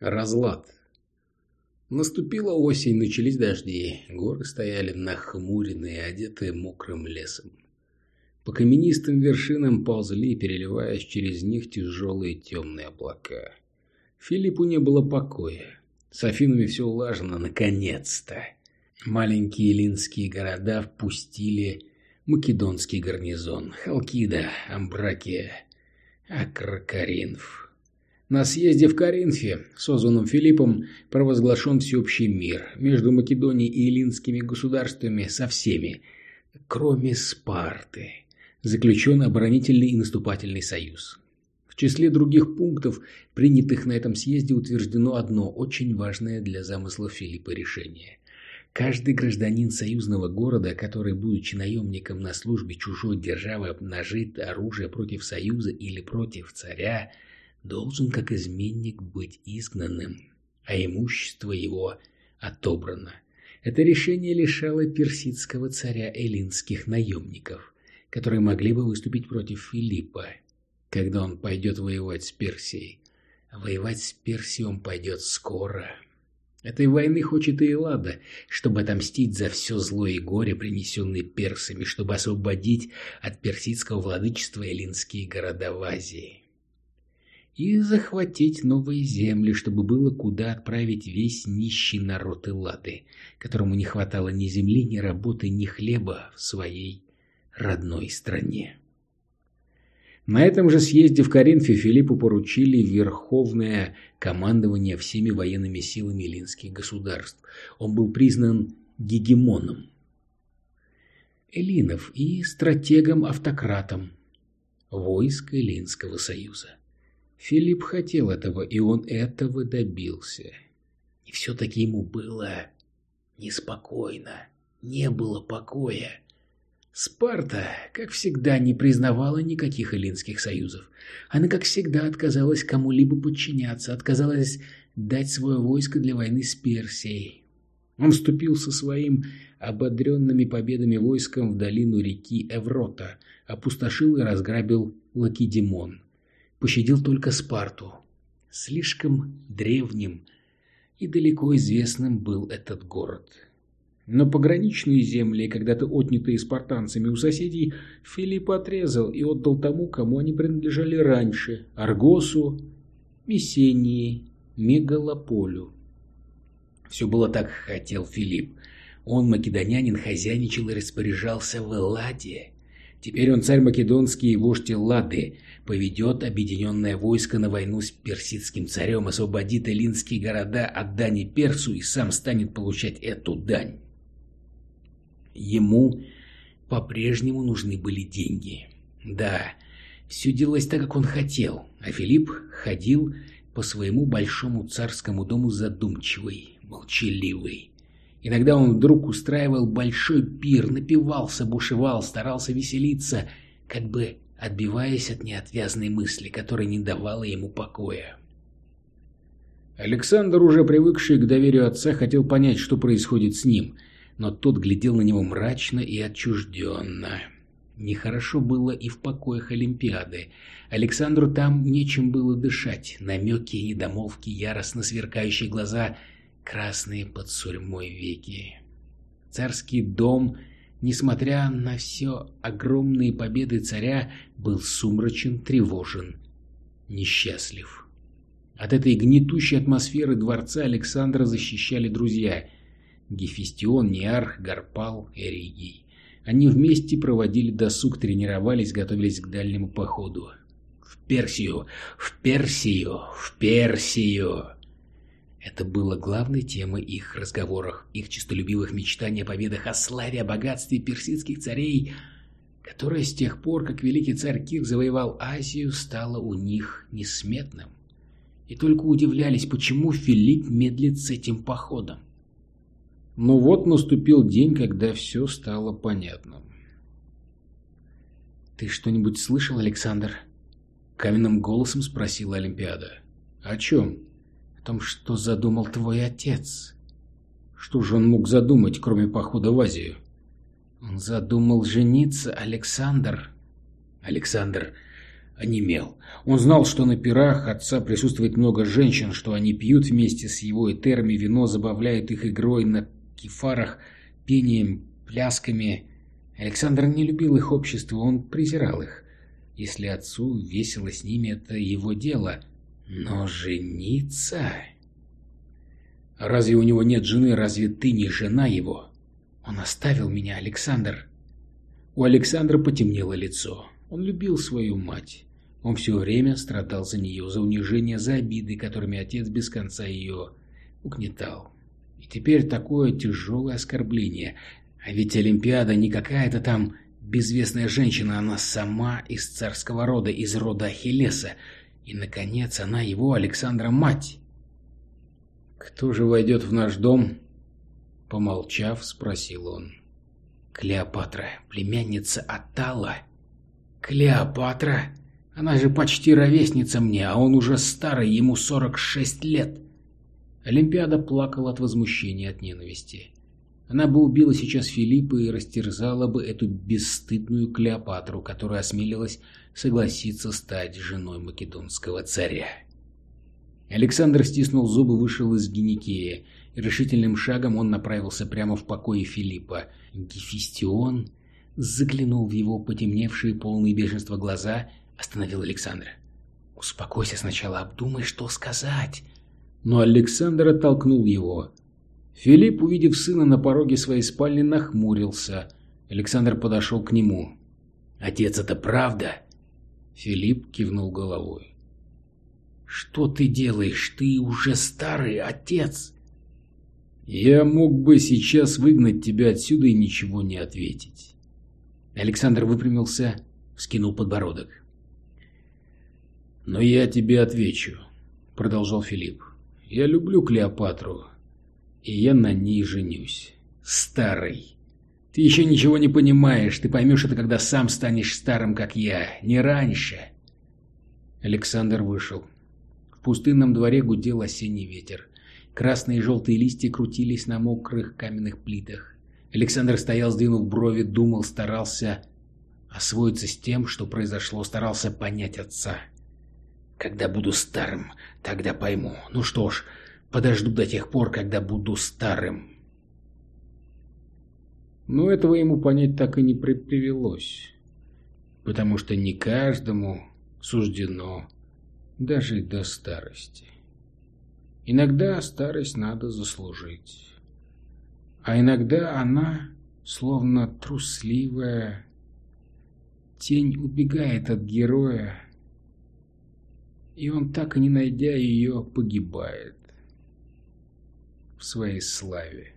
Разлад. Наступила осень, начались дожди. Горы стояли нахмуренные, одетые мокрым лесом. По каменистым вершинам ползли, переливаясь через них тяжелые темные облака. Филиппу не было покоя. С Афинами все улажено, наконец-то. Маленькие линские города впустили македонский гарнизон, Халкида, Амбракия, Акракаринф. На съезде в Коринфе, созванном Филиппом, провозглашен всеобщий мир между Македонией и Илинскими государствами со всеми, кроме Спарты. Заключен оборонительный и наступательный союз числе других пунктов, принятых на этом съезде, утверждено одно очень важное для замысла Филиппа решение. Каждый гражданин союзного города, который, будучи наемником на службе чужой державы, обнажит оружие против союза или против царя, должен как изменник быть изгнанным, а имущество его отобрано. Это решение лишало персидского царя эллинских наемников, которые могли бы выступить против Филиппа когда он пойдет воевать с Персией. воевать с Персией он пойдет скоро. Этой войны хочет и Эллада, чтобы отомстить за все зло и горе, принесенные персами, чтобы освободить от персидского владычества эллинские города в Азии. И захватить новые земли, чтобы было куда отправить весь нищий народ Эллады, которому не хватало ни земли, ни работы, ни хлеба в своей родной стране. На этом же съезде в Коринфе Филиппу поручили верховное командование всеми военными силами эллинских государств. Он был признан гегемоном эллинов и стратегом-автократом войск Эллинского союза. Филипп хотел этого, и он этого добился. И все-таки ему было неспокойно, не было покоя. Спарта, как всегда, не признавала никаких эллинских союзов. Она, как всегда, отказалась кому-либо подчиняться, отказалась дать свое войско для войны с Персией. Он вступил со своим ободренными победами войском в долину реки Эврота, опустошил и разграбил Лакедемон. Пощадил только Спарту. Слишком древним и далеко известным был этот город. Но пограничные земли, когда-то отнятые спартанцами у соседей, Филипп отрезал и отдал тому, кому они принадлежали раньше – Аргосу, Мессении, Мегалополю. Все было так, хотел Филипп. Он, македонянин, хозяйничал и распоряжался в Элладе. Теперь он царь македонский и вождь Эллады, поведет объединенное войско на войну с персидским царем, освободит эллинские города от дани Персу и сам станет получать эту дань. Ему по-прежнему нужны были деньги. Да, все делалось так, как он хотел, а Филипп ходил по своему большому царскому дому задумчивый, молчаливый. Иногда он вдруг устраивал большой пир, напивался, бушевал, старался веселиться, как бы отбиваясь от неотвязной мысли, которая не давала ему покоя. Александр, уже привыкший к доверию отца, хотел понять, что происходит с ним – но тот глядел на него мрачно и отчужденно. Нехорошо было и в покоях Олимпиады. Александру там нечем было дышать. Намеки и недомолвки, яростно сверкающие глаза, красные под сурьмой веки. Царский дом, несмотря на все огромные победы царя, был сумрачен, тревожен, несчастлив. От этой гнетущей атмосферы дворца Александра защищали друзья – Гефестион, Неарх, Гарпал, Эригий. Они вместе проводили досуг, тренировались, готовились к дальнему походу. В Персию! В Персию! В Персию! Это было главной темой их разговорах, их честолюбивых мечтаний о победах, о славе, о богатстве персидских царей, которое с тех пор, как великий царь Кир завоевал Азию, стало у них несметным. И только удивлялись, почему Филипп медлит с этим походом. Но вот наступил день, когда все стало понятным. «Ты что-нибудь слышал, Александр?» Каменным голосом спросила Олимпиада. «О чем?» «О том, что задумал твой отец». «Что же он мог задумать, кроме похода в Азию?» «Он задумал жениться, Александр». «Александр, онемел. Он знал, что на пирах отца присутствует много женщин, что они пьют вместе с его этерами вино, забавляют их игрой на кефарах, пением, плясками. Александр не любил их общество, он презирал их. Если отцу весело с ними, это его дело. Но жениться... Разве у него нет жены, разве ты не жена его? Он оставил меня, Александр. У Александра потемнело лицо. Он любил свою мать. Он все время страдал за нее, за унижение, за обиды, которыми отец без конца ее угнетал. И теперь такое тяжелое оскорбление. А ведь Олимпиада не какая-то там безвестная женщина, она сама из царского рода, из рода Ахиллеса. И, наконец, она его, Александра, мать. «Кто же войдет в наш дом?» Помолчав, спросил он. «Клеопатра, племянница Атала». «Клеопатра?» Она же почти ровесница мне, а он уже старый, ему 46 лет. Олимпиада плакала от возмущения, от ненависти. Она бы убила сейчас Филиппа и растерзала бы эту бесстыдную Клеопатру, которая осмелилась согласиться стать женой македонского царя. Александр стиснул зубы, вышел из Геникея, и решительным шагом он направился прямо в покое Филиппа. Гефестион заглянул в его потемневшие, полные бешенства глаза остановил Александра. «Успокойся сначала, обдумай, что сказать». Но Александр оттолкнул его. Филипп, увидев сына на пороге своей спальни, нахмурился. Александр подошел к нему. «Отец, это правда?» Филипп кивнул головой. «Что ты делаешь? Ты уже старый отец!» «Я мог бы сейчас выгнать тебя отсюда и ничего не ответить». Александр выпрямился, вскинул подбородок. «Но я тебе отвечу», — продолжал Филипп. «Я люблю Клеопатру, и я на ней женюсь. Старый. Ты еще ничего не понимаешь, ты поймешь это, когда сам станешь старым, как я, не раньше». Александр вышел. В пустынном дворе гудел осенний ветер. Красные и желтые листья крутились на мокрых каменных плитах. Александр стоял, сдвинув брови, думал, старался освоиться с тем, что произошло, старался понять отца. Когда буду старым, тогда пойму. Ну что ж, подожду до тех пор, когда буду старым. Но этого ему понять так и не привелось. Потому что не каждому суждено дожить до старости. Иногда старость надо заслужить. А иногда она, словно трусливая тень, убегает от героя, и он, так и не найдя ее, погибает в своей славе.